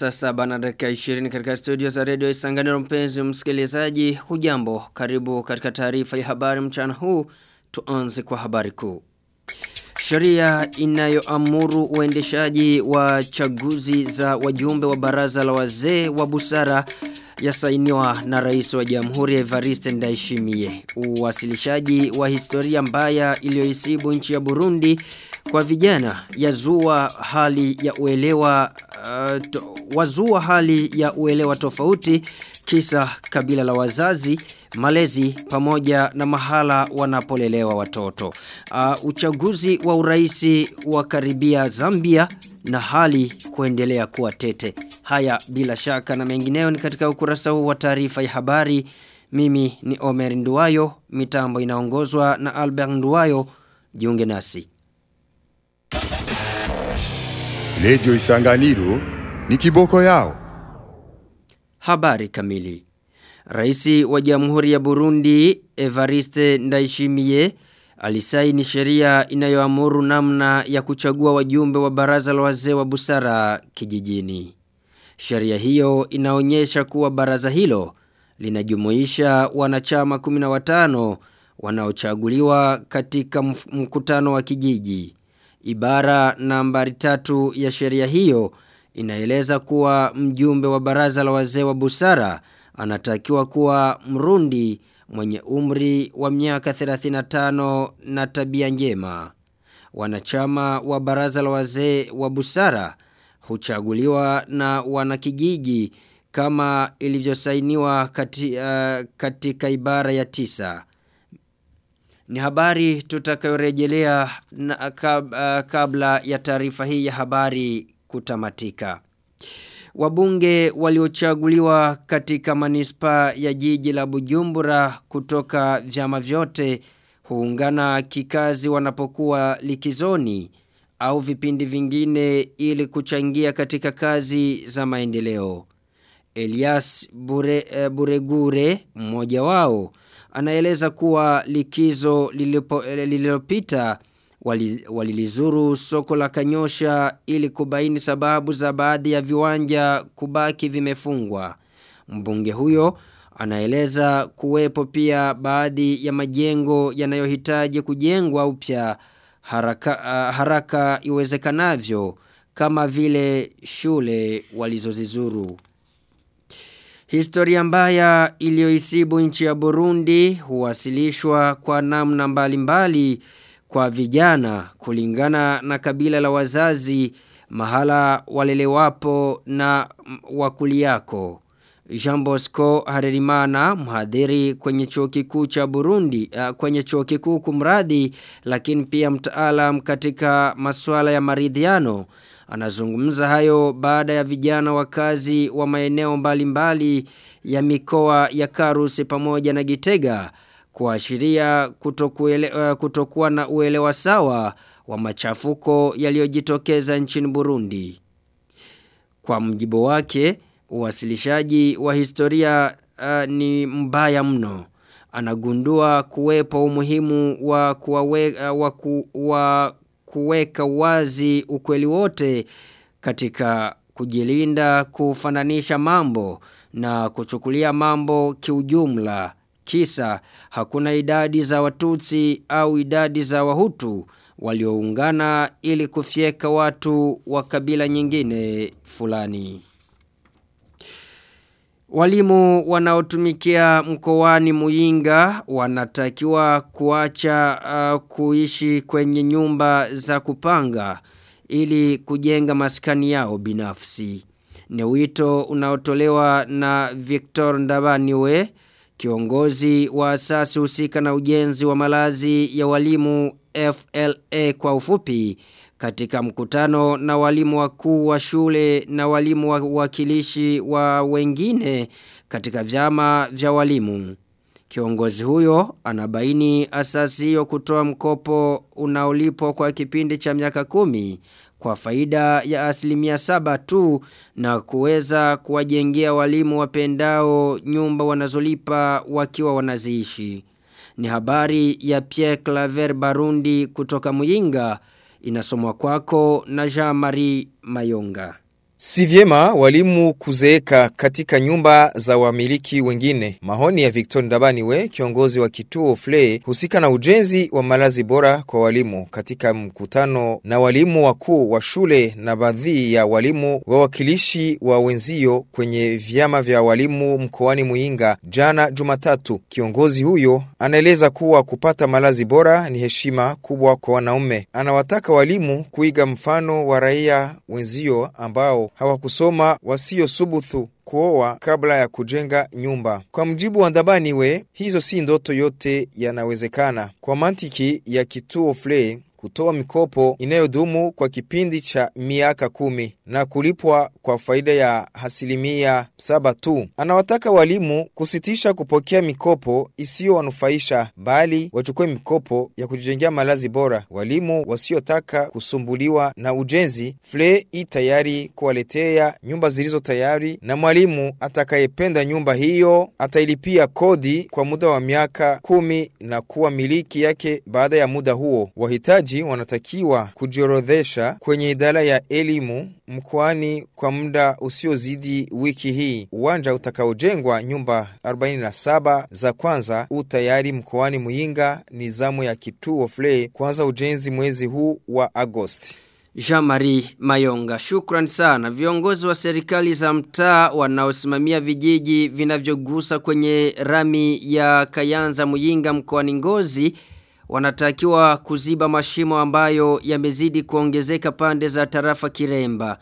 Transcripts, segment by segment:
Saa saba na dakika 20 katika studio za redio Isanganiro mpenzi msikilizaji hujambo karibu katika taarifa ya habari mchana huu tuanze kwa habari kuu. Sheria inayoamuru uendeshaji wa chaguzi za wajumbe wa baraza la wazee wa busara yasainiwa na rais wa jamhuri Evariste Ndayishimiye. Uwasilishaji wa historia mbaya iliyoisibu nchi ya Burundi kwa vijana yazua hali ya uelewa uh, wazua hali ya uelewa tofauti kisa kabila la wazazi malezi pamoja na mahala wanapolelewa watoto. Uh, uchaguzi wa uraisi wa karibia Zambia na hali kuendelea kuwa tete. Haya bila shaka na mengineyo ni katika ukurasa huu wa taarifa ya habari. Mimi ni Omer Nduwayo, mitambo inaongozwa na Albert Nduwayo. Jiunge nasi. Lejo Isanganiro ni kiboko yao. Habari kamili. Raisi wa Jamhuri ya Burundi Evariste Ndayishimiye alisaini sheria inayoamuru namna ya kuchagua wajumbe wa baraza la wazee wa busara kijijini. Sheria hiyo inaonyesha kuwa baraza hilo linajumuisha wanachama 15 wanaochaguliwa katika mkutano wa kijiji. Ibara nambari tatu ya sheria hiyo inaeleza kuwa mjumbe wa baraza la wazee wa busara anatakiwa kuwa mrundi mwenye umri wa miaka 35 na tabia njema. Wanachama wa baraza la wazee wa busara huchaguliwa na wanakijiji kama ilivyosainiwa kati, uh, katika ibara ya tisa. Ni habari tutakayorejelea uh, kabla ya taarifa hii ya habari kutamatika. Wabunge waliochaguliwa katika manispaa ya jiji la Bujumbura kutoka vyama vyote huungana kikazi wanapokuwa likizoni au vipindi vingine ili kuchangia katika kazi za maendeleo. Elias Bure, uh, Buregure mmoja wao anaeleza kuwa likizo lililopita walilizuru wali soko la kanyosha ili kubaini sababu za baadhi ya viwanja kubaki vimefungwa. Mbunge huyo anaeleza kuwepo pia baadhi ya majengo yanayohitaji kujengwa upya haraka, uh, haraka iwezekanavyo kama vile shule walizozizuru. Historia mbaya iliyoisibu nchi ya Burundi huwasilishwa kwa namna mbalimbali mbali kwa vijana kulingana na kabila la wazazi mahala walelewapo na wakuliako. Jean Bosco Harerimana mhadhiri kwenye chuo kikuu cha Burundi uh, kwenye chuo kikuu kumradi lakini pia mtaalam katika masuala ya maridhiano anazungumza hayo baada ya vijana wakazi wa maeneo mbalimbali ya mikoa ya Karusi pamoja na Gitega kuashiria uh, kutokuwa na uelewa sawa wa machafuko yaliyojitokeza nchini Burundi. Kwa mjibu wake, uwasilishaji wa historia uh, ni mbaya mno. Anagundua kuwepo umuhimu wa, kuwawe, uh, wa, ku, wa kuweka wazi ukweli wote katika kujilinda kufananisha mambo na kuchukulia mambo kiujumla kisa hakuna idadi za watutsi au idadi za wahutu walioungana ili kufyeka watu wa kabila nyingine fulani. Walimu wanaotumikia mkoani Muyinga wanatakiwa kuacha uh, kuishi kwenye nyumba za kupanga ili kujenga maskani yao binafsi. Ni wito unaotolewa na Victor Ndabaniwe Kiongozi wa asasi husika na ujenzi wa malazi ya walimu FLA kwa ufupi katika mkutano na walimu wakuu wa shule na walimu wakilishi wa wengine katika vyama vya walimu. Kiongozi huyo anabaini asasi hiyo kutoa mkopo unaolipwa kwa kipindi cha miaka kumi kwa faida ya asilimia saba tu na kuweza kuwajengea walimu wapendao nyumba wanazolipa wakiwa wanaziishi. Ni habari ya Pierre Claver Barundi kutoka Muyinga inasomwa kwako na Jean-Marie Mayonga. Si vyema walimu kuzeeka katika nyumba za wamiliki wengine. Mahoni ya Victor Ndabaniwe, kiongozi wa kituo FLE, husika na ujenzi wa malazi bora kwa walimu katika mkutano na walimu wakuu wa shule na baadhi ya walimu wawakilishi wa wenzio kwenye vyama vya walimu mkoani Muinga jana Jumatatu. Kiongozi huyo anaeleza kuwa kupata malazi bora ni heshima kubwa kwa wanaume. Anawataka walimu kuiga mfano wa raia wenzio ambao hawakusoma wasiosubuthu kuoa kabla ya kujenga nyumba. Kwa mjibu wa Ndabaniwe, hizo si ndoto yote yanawezekana. Kwa mantiki ya kituo FLE kutoa mikopo inayodumu kwa kipindi cha miaka kumi na kulipwa kwa faida ya asilimia saba tu. Anawataka walimu kusitisha kupokea mikopo isiyowanufaisha, bali wachukue mikopo ya kujijengea malazi bora. Walimu wasiotaka kusumbuliwa na ujenzi, FLE i tayari kuwaletea nyumba zilizo tayari, na mwalimu atakayependa nyumba hiyo atailipia kodi kwa muda wa miaka kumi na kuwa miliki yake baada ya muda huo. Wahitaji wanatakiwa kujiorodhesha kwenye idara ya elimu mkoani kwa muda usiozidi wiki hii. Uwanja utakaojengwa nyumba 47 za kwanza u tayari mkoani Muyinga. Ni zamu ya kituo FLE kuanza ujenzi mwezi huu wa Agosti. Jean-Marie Mayonga, shukran sana. Viongozi wa serikali za mtaa wanaosimamia vijiji vinavyogusa kwenye rami ya Kayanza Muyinga mkoani Ngozi wanatakiwa kuziba mashimo ambayo yamezidi kuongezeka pande za tarafa Kiremba.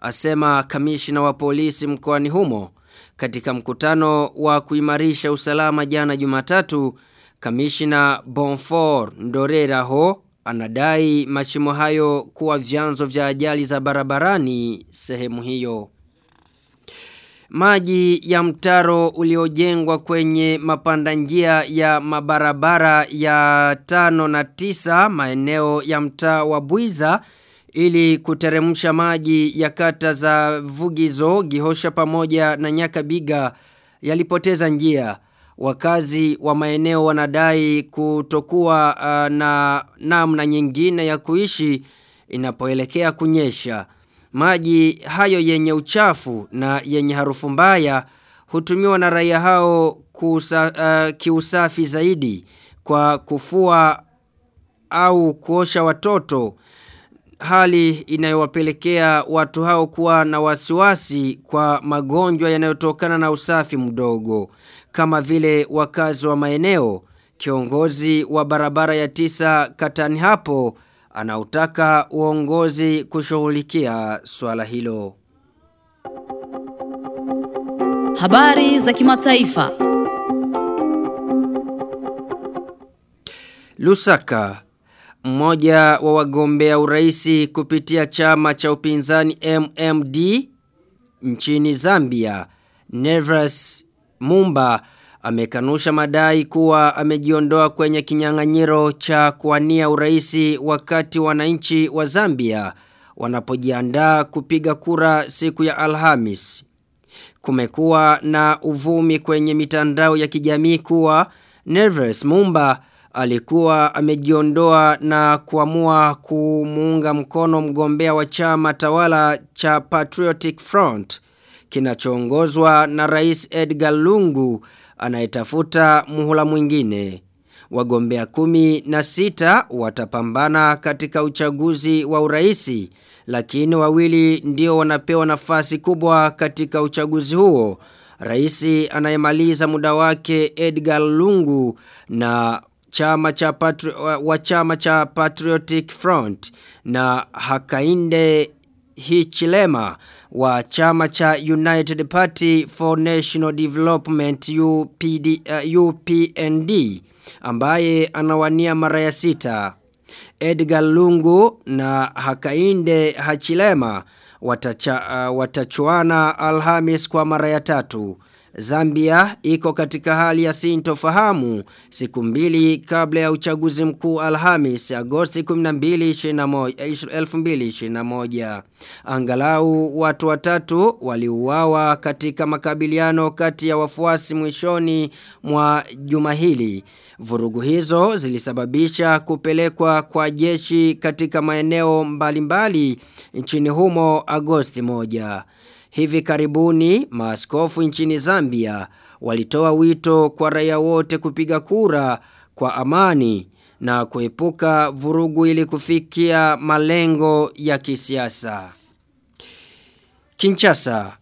Asema kamishina wa polisi mkoani humo. Katika mkutano wa kuimarisha usalama jana Jumatatu, kamishina Bonfort Ndorera ho anadai mashimo hayo kuwa vyanzo vya ajali za barabarani sehemu hiyo. Maji ya mtaro uliojengwa kwenye mapanda njia ya mabarabara ya tano na tisa maeneo ya mtaa wa Buiza ili kuteremsha maji ya kata za Vugizo, Gihosha pamoja na Nyakabiga yalipoteza njia. Wakazi wa maeneo wanadai kutokuwa uh, na namna nyingine ya kuishi inapoelekea kunyesha. Maji hayo yenye uchafu na yenye harufu mbaya hutumiwa na raia hao kusa, uh, kiusafi zaidi kwa kufua au kuosha watoto hali inayowapelekea watu hao kuwa na wasiwasi kwa magonjwa yanayotokana na usafi mdogo kama vile wakazi wa maeneo. Kiongozi wa barabara ya tisa katani hapo anautaka uongozi kushughulikia swala hilo. Habari za kimataifa. Lusaka mmoja wa wagombea uraisi kupitia chama cha upinzani MMD nchini Zambia Nevers Mumba amekanusha madai kuwa amejiondoa kwenye kinyang'anyiro cha kuania uraisi wakati wananchi wa Zambia wanapojiandaa kupiga kura siku ya Alhamis. Kumekuwa na uvumi kwenye mitandao ya kijamii kuwa Nervous Mumba alikuwa amejiondoa na kuamua kumuunga mkono mgombea wa chama tawala cha Patriotic Front kinachoongozwa na Rais Edgar Lungu anayetafuta muhula mwingine. Wagombea kumi na sita watapambana katika uchaguzi wa uraisi, lakini wawili ndio wanapewa nafasi kubwa katika uchaguzi huo. Raisi anayemaliza muda wake Edgar Lungu na chama cha patri, wa chama cha Patriotic Front na Hakainde Hichilema wa chama cha United Party for National Development UPD, uh, UPND ambaye anawania mara ya sita. Edgar Lungu na Hakainde Hachilema watacha, uh, watachuana Alhamis kwa mara ya tatu. Zambia iko katika hali ya sintofahamu siku mbili kabla ya uchaguzi mkuu Alhamis Agosti 12 2021. Angalau watu watatu waliuawa katika makabiliano kati ya wafuasi mwishoni mwa juma hili. Vurugu hizo zilisababisha kupelekwa kwa jeshi katika maeneo mbalimbali nchini humo Agosti moja. Hivi karibuni maaskofu nchini Zambia walitoa wito kwa raia wote kupiga kura kwa amani na kuepuka vurugu ili kufikia malengo ya kisiasa. kinchasa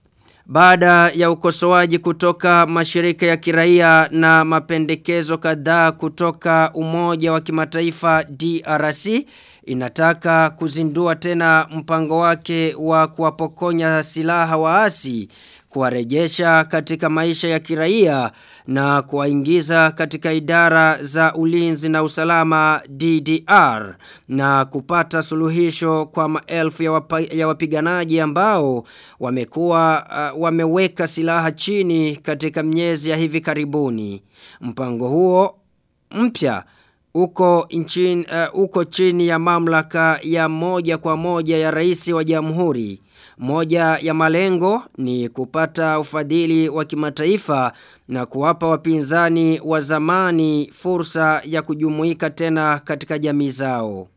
baada ya ukosoaji kutoka mashirika ya kiraia na mapendekezo kadhaa kutoka Umoja wa Kimataifa DRC inataka kuzindua tena mpango wake wa kuwapokonya silaha waasi kuwarejesha katika maisha ya kiraia na kuwaingiza katika idara za ulinzi na usalama DDR na kupata suluhisho kwa maelfu ya, wapa, ya wapiganaji ambao wamekuwa uh, wameweka silaha chini katika miezi ya hivi karibuni. Mpango huo mpya uko nchini uh, uko chini ya mamlaka ya moja kwa moja ya rais wa jamhuri. Moja ya malengo ni kupata ufadhili wa kimataifa na kuwapa wapinzani wa zamani fursa ya kujumuika tena katika jamii zao.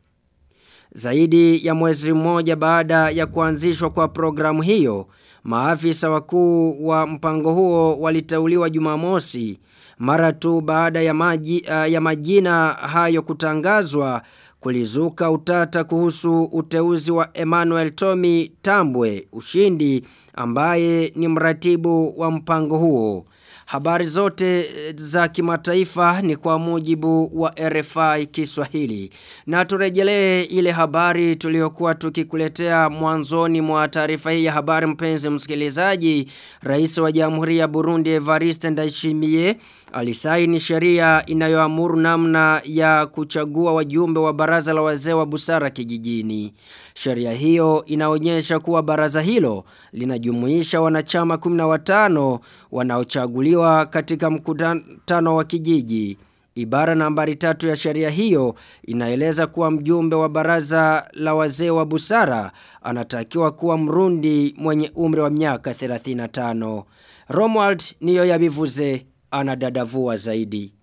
Zaidi ya mwezi mmoja baada ya kuanzishwa kwa programu hiyo, maafisa wakuu wa mpango huo waliteuliwa Jumamosi mara tu baada ya, maji, uh, ya majina hayo kutangazwa kulizuka utata kuhusu uteuzi wa Emmanuel Tommy Tambwe ushindi ambaye ni mratibu wa mpango huo. Habari zote za kimataifa ni kwa mujibu wa RFI Kiswahili. Na turejelee ile habari tuliyokuwa tukikuletea mwanzoni mwa taarifa hii ya habari mpenzi msikilizaji. Rais wa Jamhuri ya Burundi Evariste Ndayishimiye alisaini sheria inayoamuru namna ya kuchagua wajumbe wa baraza la wazee wa busara kijijini. Sheria hiyo inaonyesha kuwa baraza hilo linajumuisha wanachama 15 wanaochaguliwa katika mkutano wa kijiji. Ibara nambari tatu ya sheria hiyo inaeleza kuwa mjumbe wa baraza la wazee wa busara anatakiwa kuwa mrundi mwenye umri wa miaka 35. Romuald niyo yabivuze anadadavua zaidi.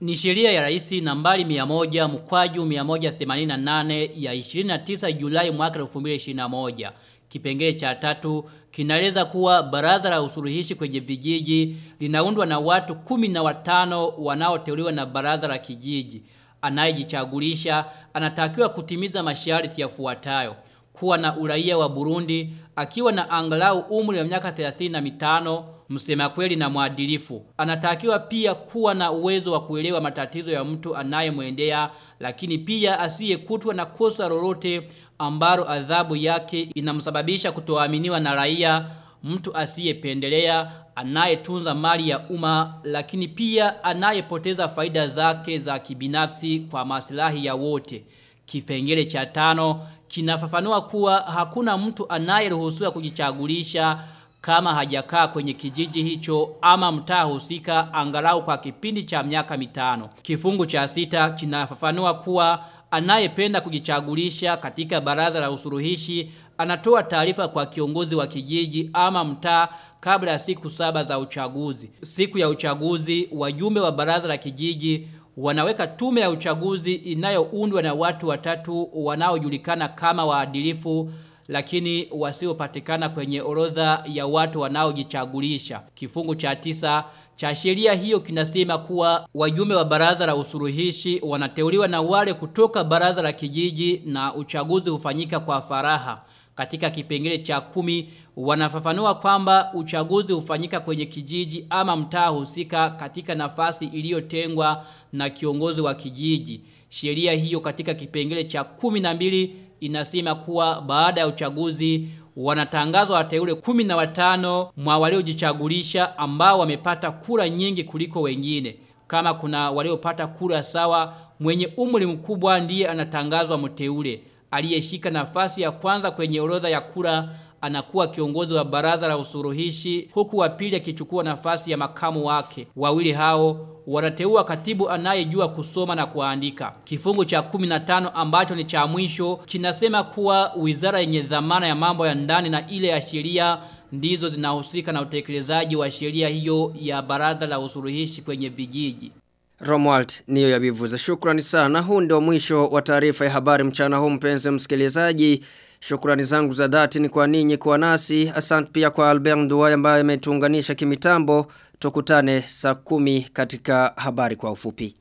Ni sheria ya raisi nambari 100 mkwaju 188 ya 29 Julai mwaka 2021. Kipengele cha tatu kinaeleza kuwa baraza la usuluhishi kwenye vijiji linaundwa na watu kumi na watano wanaoteuliwa na baraza la kijiji. Anayejichagulisha anatakiwa kutimiza masharti yafuatayo: kuwa na uraia wa Burundi, akiwa na angalau umri wa miaka 35, msema kweli na mwadilifu. Anatakiwa pia kuwa na uwezo wa kuelewa matatizo ya mtu anayemwendea, lakini pia asiyekutwa na kosa lolote ambalo adhabu yake inamsababisha kutoaminiwa na raia, mtu asiyependelea, anayetunza mali ya umma, lakini pia anayepoteza faida zake za kibinafsi kwa maslahi ya wote. Kipengele cha tano kinafafanua kuwa hakuna mtu anayeruhusiwa kujichagulisha kama hajakaa kwenye kijiji hicho ama mtaa husika angalau kwa kipindi cha miaka mitano. Kifungu cha sita kinafafanua kuwa anayependa kujichagulisha katika baraza la usuluhishi anatoa taarifa kwa kiongozi wa kijiji ama mtaa kabla ya siku saba za uchaguzi. Siku ya uchaguzi wajumbe wa baraza la kijiji wanaweka tume ya uchaguzi inayoundwa na watu watatu wanaojulikana kama waadilifu lakini wasiopatikana kwenye orodha ya watu wanaojichagulisha. Kifungu cha tisa cha sheria hiyo kinasema kuwa wajumbe wa baraza la usuluhishi wanateuliwa na wale kutoka baraza la kijiji na uchaguzi hufanyika kwa faraha. Katika kipengele cha kumi wanafafanua kwamba uchaguzi hufanyika kwenye kijiji ama mtaa husika katika nafasi iliyotengwa na kiongozi wa kijiji. Sheria hiyo katika kipengele cha kumi na mbili inasema kuwa baada ya uchaguzi wanatangazwa wateule kumi na watano mwa waliojichagulisha ambao wamepata kura nyingi kuliko wengine. Kama kuna waliopata kura sawa, mwenye umri mkubwa ndiye anatangazwa mteule. Aliyeshika nafasi ya kwanza kwenye orodha ya kura anakuwa kiongozi wa baraza la usuruhishi huku wa pili akichukua nafasi ya makamu wake. Wawili hao wanateua katibu anayejua kusoma na kuandika. Kifungu cha 15 ambacho ni cha mwisho kinasema kuwa wizara yenye dhamana ya mambo ya ndani na ile ya sheria ndizo zinahusika na utekelezaji wa sheria hiyo ya baraza la usuruhishi kwenye vijiji. Romuald niyo yabivuza. Shukrani sana. Huu ndio mwisho wa taarifa ya habari mchana huu mpenzi msikilizaji. Shukrani zangu za dhati ni kwa ninyi kwa nasi. Asante pia kwa Albert Nduwai ambaye ametuunganisha kimitambo. Tukutane saa kumi katika habari kwa ufupi.